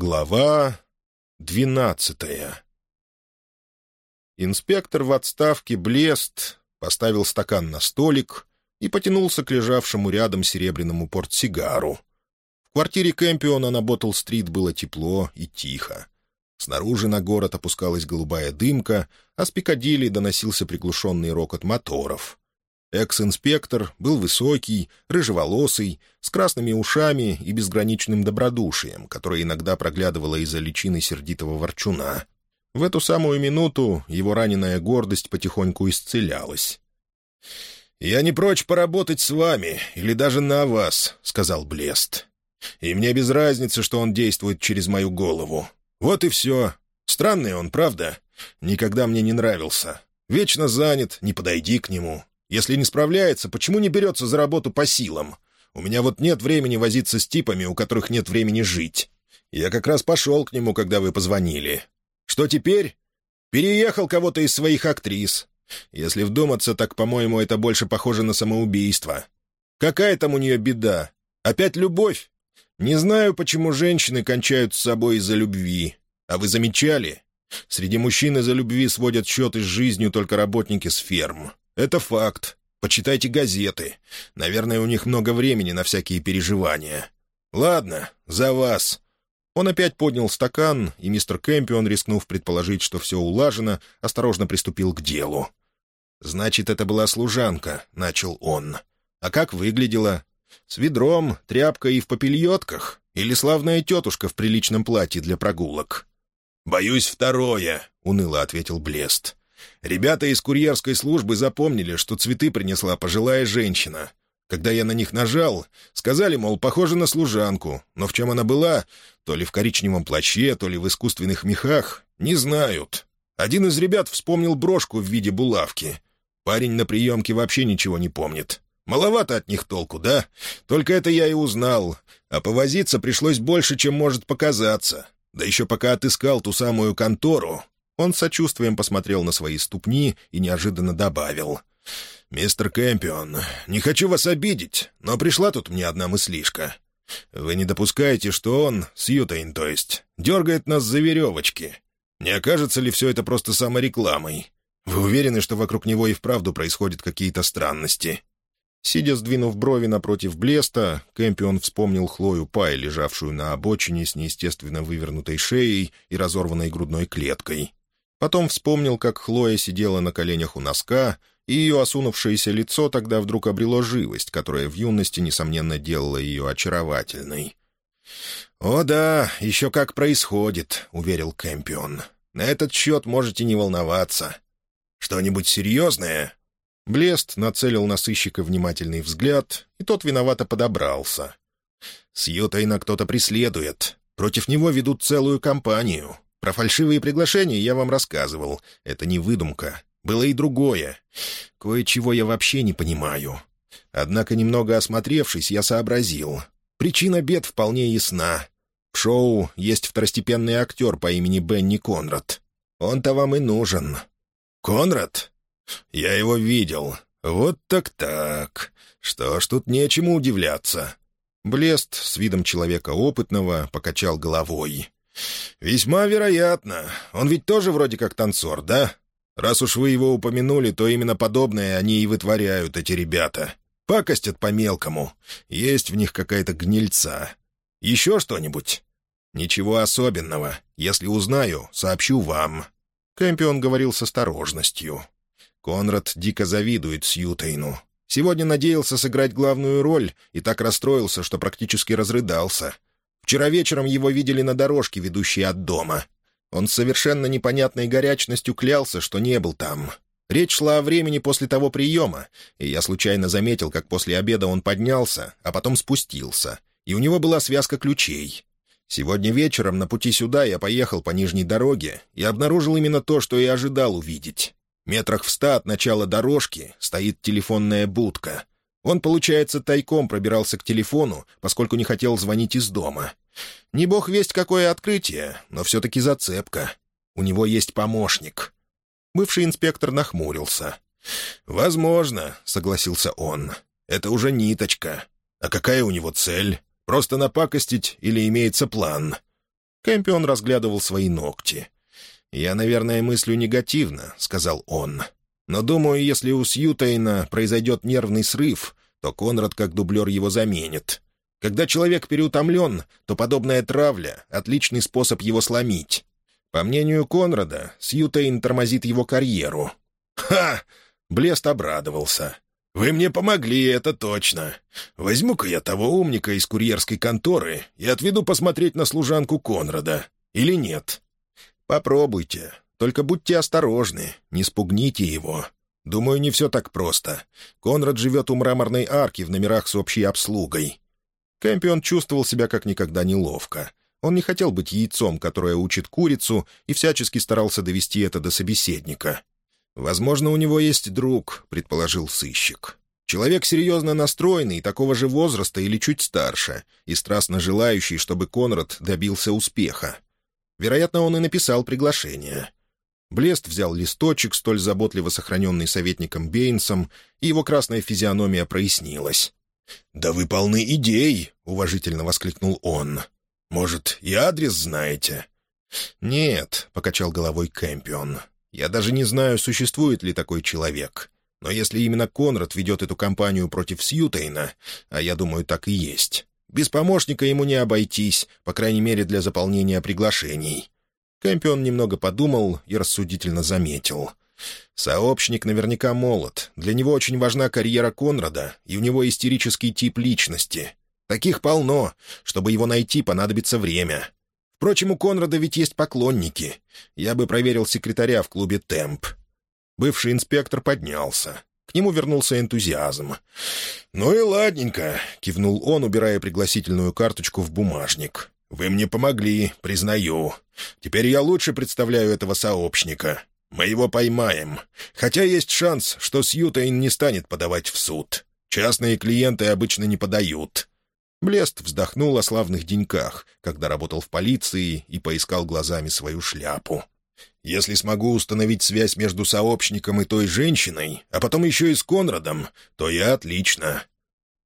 Глава двенадцатая Инспектор в отставке Блест поставил стакан на столик и потянулся к лежавшему рядом серебряному портсигару. В квартире Кэмпиона на Боттл-стрит было тепло и тихо. Снаружи на город опускалась голубая дымка, а с Пикадилли доносился приглушенный рокот моторов. Экс-инспектор был высокий, рыжеволосый, с красными ушами и безграничным добродушием, которое иногда проглядывало из-за личины сердитого ворчуна. В эту самую минуту его раненая гордость потихоньку исцелялась. «Я не прочь поработать с вами, или даже на вас», — сказал Блест. «И мне без разницы, что он действует через мою голову. Вот и все. Странный он, правда? Никогда мне не нравился. Вечно занят, не подойди к нему. Если не справляется, почему не берется за работу по силам? У меня вот нет времени возиться с типами, у которых нет времени жить. Я как раз пошел к нему, когда вы позвонили. Что теперь? Переехал кого-то из своих актрис. Если вдуматься, так, по-моему, это больше похоже на самоубийство. Какая там у нее беда? Опять любовь? Не знаю, почему женщины кончают с собой из-за любви. А вы замечали? Среди мужчин из-за любви сводят счеты с жизнью только работники с ферм. Это факт. Почитайте газеты. Наверное, у них много времени на всякие переживания. Ладно, за вас». Он опять поднял стакан, и мистер Кэмпион, рискнув предположить, что все улажено, осторожно приступил к делу. «Значит, это была служанка», — начал он. «А как выглядела? С ведром, тряпкой и в попельотках? Или славная тетушка в приличном платье для прогулок?» «Боюсь, второе», — уныло ответил Блест. Ребята из курьерской службы запомнили, что цветы принесла пожилая женщина. Когда я на них нажал, сказали, мол, похоже на служанку, но в чем она была, то ли в коричневом плаще, то ли в искусственных мехах, не знают. Один из ребят вспомнил брошку в виде булавки. Парень на приемке вообще ничего не помнит. Маловато от них толку, да? Только это я и узнал. А повозиться пришлось больше, чем может показаться. Да еще пока отыскал ту самую контору, он с сочувствием посмотрел на свои ступни и неожиданно добавил. «Мистер Кэмпион, не хочу вас обидеть, но пришла тут мне одна мыслишка. Вы не допускаете, что он, Сьютейн, то есть, дергает нас за веревочки? Не окажется ли все это просто саморекламой? Вы уверены, что вокруг него и вправду происходят какие-то странности?» Сидя, сдвинув брови напротив блеста, Кэмпион вспомнил Хлою Пай, лежавшую на обочине с неестественно вывернутой шеей и разорванной грудной клеткой. Потом вспомнил, как Хлоя сидела на коленях у носка, и ее осунувшееся лицо тогда вдруг обрело живость, которая в юности, несомненно, делала ее очаровательной. «О да, еще как происходит», — уверил Кэмпион. «На этот счет можете не волноваться. Что-нибудь серьезное?» Блест нацелил на сыщика внимательный взгляд, и тот виновато подобрался. «Сьютайна кто-то преследует. Против него ведут целую кампанию. Про фальшивые приглашения я вам рассказывал. Это не выдумка. Было и другое. Кое-чего я вообще не понимаю. Однако, немного осмотревшись, я сообразил. Причина бед вполне ясна. В шоу есть второстепенный актер по имени Бенни Конрад. Он-то вам и нужен. Конрад? Я его видел. Вот так-так. Что ж, тут нечему удивляться. Блест с видом человека опытного покачал головой. «Весьма вероятно. Он ведь тоже вроде как танцор, да? Раз уж вы его упомянули, то именно подобное они и вытворяют, эти ребята. Пакостят по-мелкому. Есть в них какая-то гнильца. Еще что-нибудь?» «Ничего особенного. Если узнаю, сообщу вам». Кэмпион говорил с осторожностью. Конрад дико завидует Сьютейну. Сегодня надеялся сыграть главную роль и так расстроился, что практически разрыдался — Вчера вечером его видели на дорожке, ведущей от дома. Он с совершенно непонятной горячностью клялся, что не был там. Речь шла о времени после того приема, и я случайно заметил, как после обеда он поднялся, а потом спустился, и у него была связка ключей. Сегодня вечером на пути сюда я поехал по нижней дороге и обнаружил именно то, что и ожидал увидеть. Метрах в ста от начала дорожки стоит телефонная будка — он, получается, тайком пробирался к телефону, поскольку не хотел звонить из дома. Не бог весть какое открытие, но все-таки зацепка. У него есть помощник. Бывший инспектор нахмурился. «Возможно», — согласился он. «Это уже ниточка. А какая у него цель? Просто напакостить или имеется план?» Кэмпион разглядывал свои ногти. «Я, наверное, мыслю негативно», — сказал он. «Но думаю, если у Сьютейна произойдет нервный срыв, то Конрад как дублер его заменит. Когда человек переутомлен, то подобная травля — отличный способ его сломить. По мнению Конрада, Сьютейн тормозит его карьеру. «Ха!» — Блест обрадовался. «Вы мне помогли, это точно. Возьму-ка я того умника из курьерской конторы и отведу посмотреть на служанку Конрада. Или нет?» «Попробуйте. Только будьте осторожны, не спугните его. Думаю, не все так просто. Конрад живет у мраморной арки в номерах с общей обслугой. Кэмпион чувствовал себя как никогда неловко. Он не хотел быть яйцом, которое учит курицу, и всячески старался довести это до собеседника. «Возможно, у него есть друг», — предположил сыщик. «Человек серьезно настроенный, такого же возраста или чуть старше, и страстно желающий, чтобы Конрад добился успеха. Вероятно, он и написал приглашение». Блест взял листочек, столь заботливо сохраненный советником Бейнсом, и его красная физиономия прояснилась. «Да вы полны идей!» — уважительно воскликнул он. «Может, и адрес знаете?» «Нет», — покачал головой Кэмпион. «Я даже не знаю, существует ли такой человек. Но если именно Конрад ведет эту кампанию против Сьютейна, а я думаю, так и есть, без помощника ему не обойтись, по крайней мере, для заполнения приглашений». Кэмпион немного подумал и рассудительно заметил — Сообщник наверняка молод. Для него очень важна карьера Конрада, и у него истерический тип личности. Таких полно. Чтобы его найти, понадобится время. Впрочем, у Конрада ведь есть поклонники. Я бы проверил секретаря в клубе «Темп». Бывший инспектор поднялся. К нему вернулся энтузиазм. «Ну и ладненько», — кивнул он, убирая пригласительную карточку в бумажник. «Вы мне помогли, признаю. Теперь я лучше представляю этого сообщника. Мы его поймаем. Хотя есть шанс, что Сьютейн не станет подавать в суд. Частные клиенты обычно не подают». Блест вздохнул о славных деньках, когда работал в полиции и поискал глазами свою шляпу. «Если смогу установить связь между сообщником и той женщиной, а потом еще и с Конрадом, то я отлично».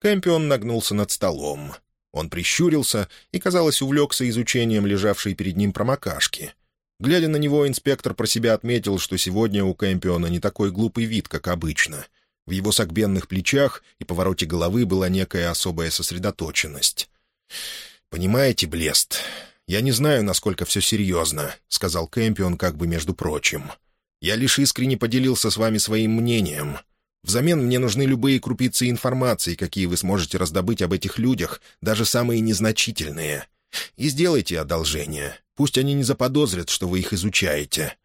Кэмпион нагнулся над столом. Он прищурился и, казалось, увлекся изучением лежавшей перед ним промокашки. Глядя на него, инспектор про себя отметил, что сегодня у Кэмпиона не такой глупый вид, как обычно. В его согбенных плечах и повороте головы была некая особая сосредоточенность. «Понимаете, Блест, я не знаю, насколько все серьезно», — сказал Кэмпион как бы между прочим. «Я лишь искренне поделился с вами своим мнением. Взамен мне нужны любые крупицы информации, какие вы сможете раздобыть об этих людях, даже самые незначительные. И сделайте одолжение. Пусть они не заподозрят, что вы их изучаете».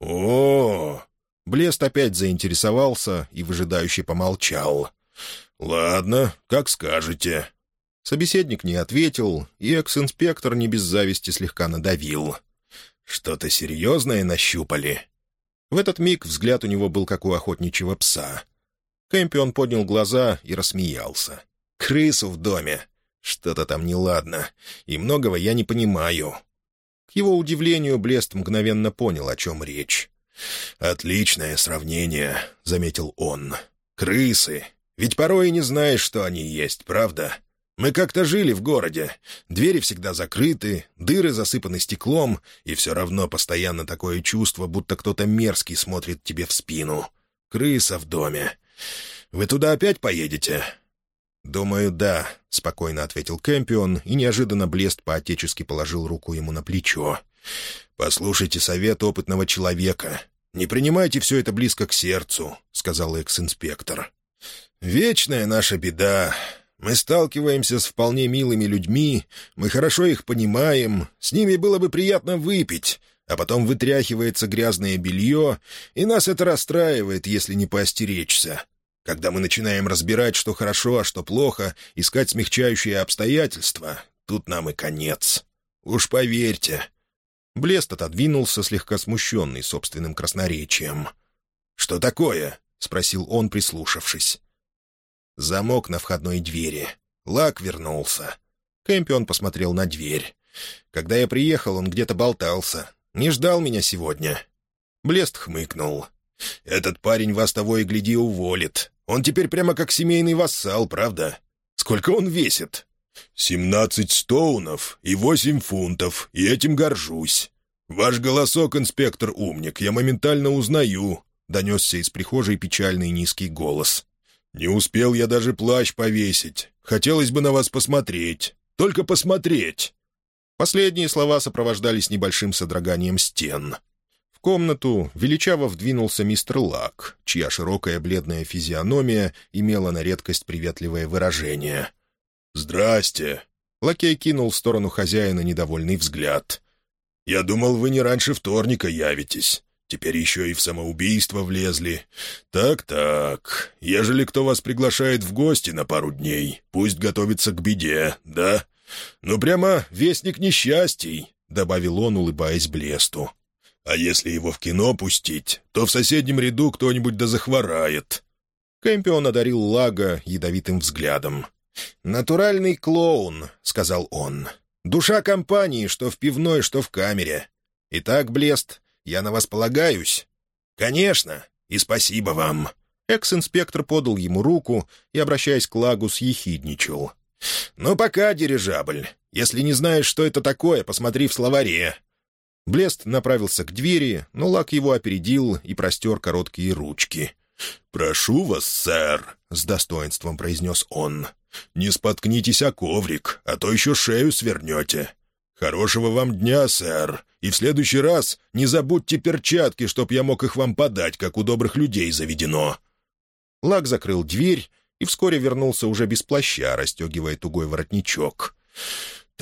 «О!» Блест опять заинтересовался и выжидающе помолчал. «Ладно, как скажете». Собеседник не ответил, и экс-инспектор не без зависти слегка надавил. «Что-то серьезное нащупали?» В этот миг взгляд у него был как у охотничьего пса. Кэмпион поднял глаза и рассмеялся. «Крысу в доме. Что-то там неладно, и многого я не понимаю. К его удивлению, Блест мгновенно понял, о чем речь. «Отличное сравнение», — заметил он. «Крысы. Ведь порой и не знаешь, что они есть, правда? Мы как-то жили в городе. Двери всегда закрыты, дыры засыпаны стеклом, и все равно постоянно такое чувство, будто кто-то мерзкий смотрит тебе в спину. Крыса в доме. Вы туда опять поедете?» «Думаю, да», — спокойно ответил Кэмпион, и неожиданно Блест по-отечески положил руку ему на плечо. «Послушайте совет опытного человека. Не принимайте все это близко к сердцу», — сказал экс-инспектор. «Вечная наша беда. Мы сталкиваемся с вполне милыми людьми, мы хорошо их понимаем, с ними было бы приятно выпить, а потом вытряхивается грязное белье, и нас это расстраивает, если не поостеречься. Когда мы начинаем разбирать, что хорошо, а что плохо, искать смягчающие обстоятельства, тут нам и конец. Уж поверьте». Блест отодвинулся, слегка смущенный собственным красноречием. «Что такое?» — спросил он, прислушавшись. Замок на входной двери. Лак вернулся. Кэмпион посмотрел на дверь. Когда я приехал, он где-то болтался. Не ждал меня сегодня. Блест хмыкнул. «Этот парень вас того и гляди уволит. Он теперь прямо как семейный вассал, правда? Сколько он весит?» «Семнадцать стоунов и восемь фунтов, и этим горжусь. Ваш голосок, инспектор Умник, я моментально узнаю», — донесся из прихожей печальный низкий голос. «Не успел я даже плащ повесить. Хотелось бы на вас посмотреть. Только посмотреть». Последние слова сопровождались небольшим содроганием стен. Комнату величаво вдвинулся мистер Лак, чья широкая бледная физиономия имела на редкость приветливое выражение. «Здрасте!» Лакей кинул в сторону хозяина недовольный взгляд. «Я думал, вы не раньше вторника явитесь. Теперь еще и в самоубийство влезли. Так-так, ежели кто вас приглашает в гости на пару дней, пусть готовится к беде, да?» «Ну, прямо вестник несчастий», — добавил он, улыбаясь Блесту. «А если его в кино пустить, то в соседнем ряду кто-нибудь да захворает». Кэмпион одарил Лага ядовитым взглядом. «Натуральный клоун», — сказал он. «Душа компании, что в пивной, что в камере. Итак, Блест, я на вас полагаюсь?» «Конечно, и спасибо вам». Экс-инспектор подал ему руку и, обращаясь к Лагу, съехидничал. «Ну, пока, дирижабль. Если не знаешь, что это такое, посмотри в словаре». Блест направился к двери, но Лак его опередил и простер короткие ручки. «Прошу вас, сэр», — с достоинством произнес он. «Не споткнитесь о коврик, а то еще шею свернете. Хорошего вам дня, сэр, и в следующий раз не забудьте перчатки, чтоб я мог их вам подать, как у добрых людей заведено». Лак закрыл дверь и вскоре вернулся уже без плаща, расстегивая тугой воротничок.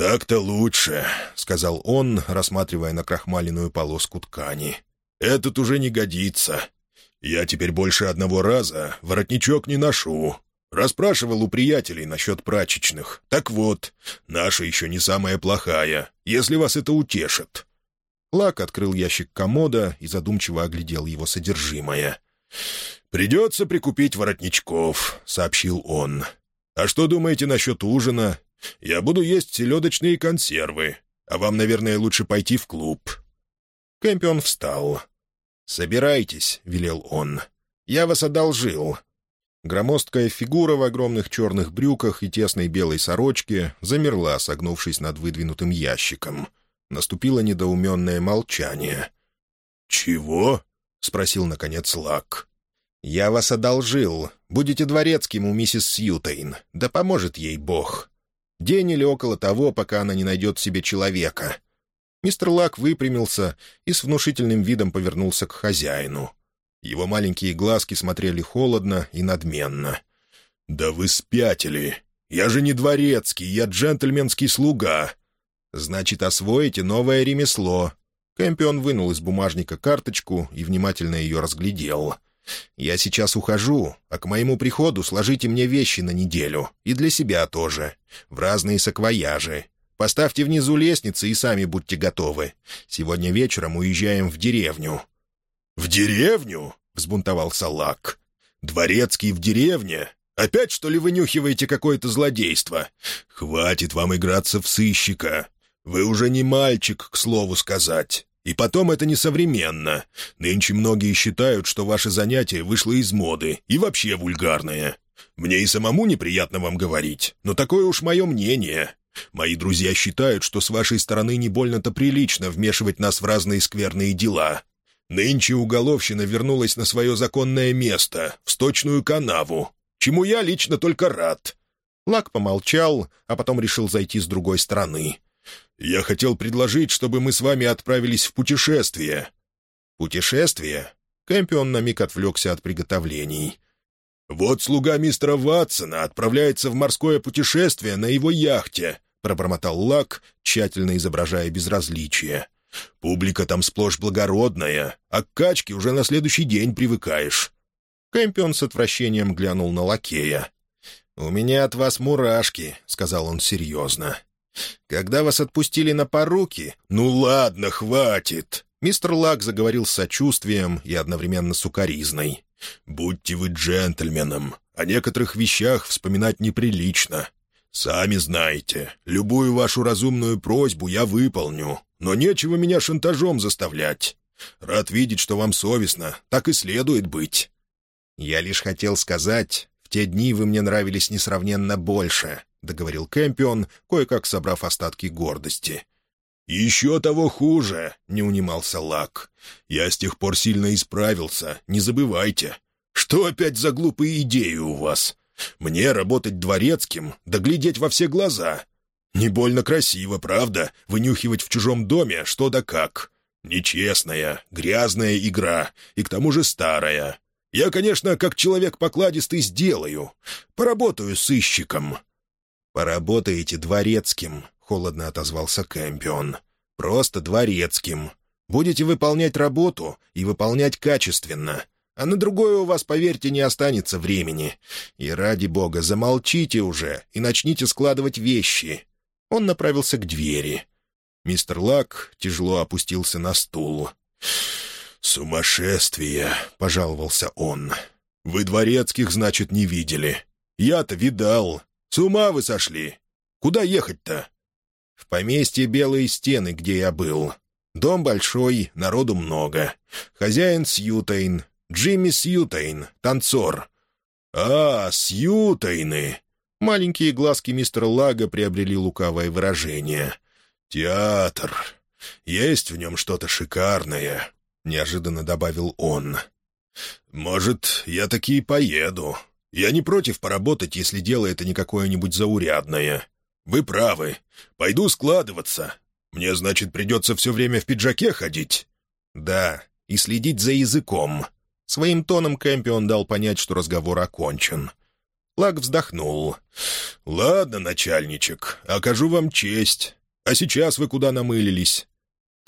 «Так-то лучше», — сказал он, рассматривая накрахмаленную полоску ткани. «Этот уже не годится. Я теперь больше одного раза воротничок не ношу. Расспрашивал у приятелей насчет прачечных. Так вот, наша еще не самая плохая, если вас это утешит». Лак открыл ящик комода и задумчиво оглядел его содержимое. «Придется прикупить воротничков», — сообщил он. «А что думаете насчет ужина? Я буду есть селедочные консервы, а вам, наверное, лучше пойти в клуб». Кэмпион встал. «Собирайтесь», — велел он. «Я вас одолжил». Громоздкая фигура в огромных черных брюках и тесной белой сорочке замерла, согнувшись над выдвинутым ящиком. Наступило недоуменное молчание. «Чего?» — спросил, наконец, Лак. «Я вас одолжил. Будете дворецким у миссис Сьютейн. Да поможет ей Бог. День или около того, пока она не найдет себе человека». Мистер Лак выпрямился и с внушительным видом повернулся к хозяину. Его маленькие глазки смотрели холодно и надменно. «Да вы спятили! Я же не дворецкий, я джентльменский слуга!» «Значит, освоите новое ремесло». Кэмпион вынул из бумажника карточку и внимательно ее разглядел — я сейчас ухожу, а к моему приходу сложите мне вещи на неделю. И для себя тоже. В разные саквояжи. Поставьте внизу лестницы и сами будьте готовы. Сегодня вечером уезжаем в деревню». «В деревню?» — взбунтовался Лак. «Дворецкий в деревне? Опять, что ли, вынюхиваете какое-то злодейство? Хватит вам играться в сыщика. Вы уже не мальчик, к слову сказать. И потом это несовременно. Нынче многие считают, что ваше занятие вышло из моды и вообще вульгарное. Мне и самому неприятно вам говорить, но такое уж мое мнение. Мои друзья считают, что с вашей стороны не больно-то прилично вмешивать нас в разные скверные дела. Нынче уголовщина вернулась на свое законное место, в сточную канаву, чему я лично только рад». Лак помолчал, а потом решил зайти с другой стороны. «Я хотел предложить, чтобы мы с вами отправились в путешествие». «Путешествие?» Кэмпион на миг отвлекся от приготовлений. «Вот слуга мистера Ватсона отправляется в морское путешествие на его яхте», — пробормотал Лак, тщательно изображая безразличие. «Публика там сплошь благородная, а к качке уже на следующий день привыкаешь». Кэмпион с отвращением глянул на лакея. «У меня от вас мурашки», — сказал он серьезно. Когда вас отпустили на поруки...» «Ну ладно, хватит!» Мистер Лак заговорил с сочувствием и одновременно с укоризной. «Будьте вы джентльменом. О некоторых вещах вспоминать неприлично. Сами знаете, любую вашу разумную просьбу я выполню, но нечего меня шантажом заставлять. Рад видеть, что вам совестно, так и следует быть». «Я лишь хотел сказать, те дни вы мне нравились несравненно больше», — договорил Кэмпион, кое-как собрав остатки гордости. «Еще того хуже», — не унимался Лак. «Я с тех пор сильно исправился, не забывайте. Что опять за глупые идеи у вас? Мне работать дворецким, да глядеть во все глаза. Не больно красиво, правда, вынюхивать в чужом доме что да как. Нечестная, грязная игра, и к тому же старая. Я, конечно, как человек покладистый сделаю. Поработаю сыщиком». «Поработаете дворецким», — холодно отозвался Кэмпион. «Просто дворецким. Будете выполнять работу и выполнять качественно. А на другое у вас, поверьте, не останется времени. И ради бога, замолчите уже и начните складывать вещи». Он направился к двери. Мистер Лак тяжело опустился на стул. «Сумасшествие!» — пожаловался он. «Вы дворецких, значит, не видели. Я-то видал. С ума вы сошли. Куда ехать-то?» «В поместье Белые Стены, где я был. Дом большой, народу много. Хозяин Сьютейн, Джимми Сьютейн, танцор». «А, Сьютейны!» Маленькие глазки мистера Лага приобрели лукавое выражение. «Театр. Есть в нем что-то шикарное. — неожиданно добавил он. «Может, я таки и поеду. Я не против поработать, если дело это не какое-нибудь заурядное. Вы правы. Пойду складываться. Мне, значит, придется все время в пиджаке ходить?» «Да, и следить за языком». Своим тоном Кэмпион дал понять, что разговор окончен. Лак вздохнул. «Ладно, начальничек, окажу вам честь. А сейчас вы куда намылились?»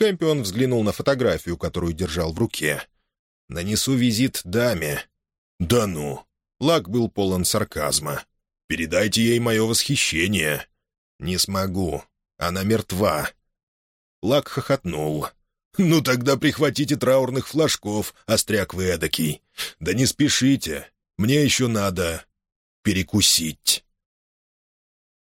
Кэмпион взглянул на фотографию, которую держал в руке. «Нанесу визит даме». «Да ну!» Лак был полон сарказма. «Передайте ей мое восхищение». «Не смогу. Она мертва». Лак хохотнул. «Ну тогда прихватите траурных флажков, остряк вы эдакий. Да не спешите. Мне еще надо перекусить».